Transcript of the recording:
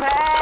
Hey!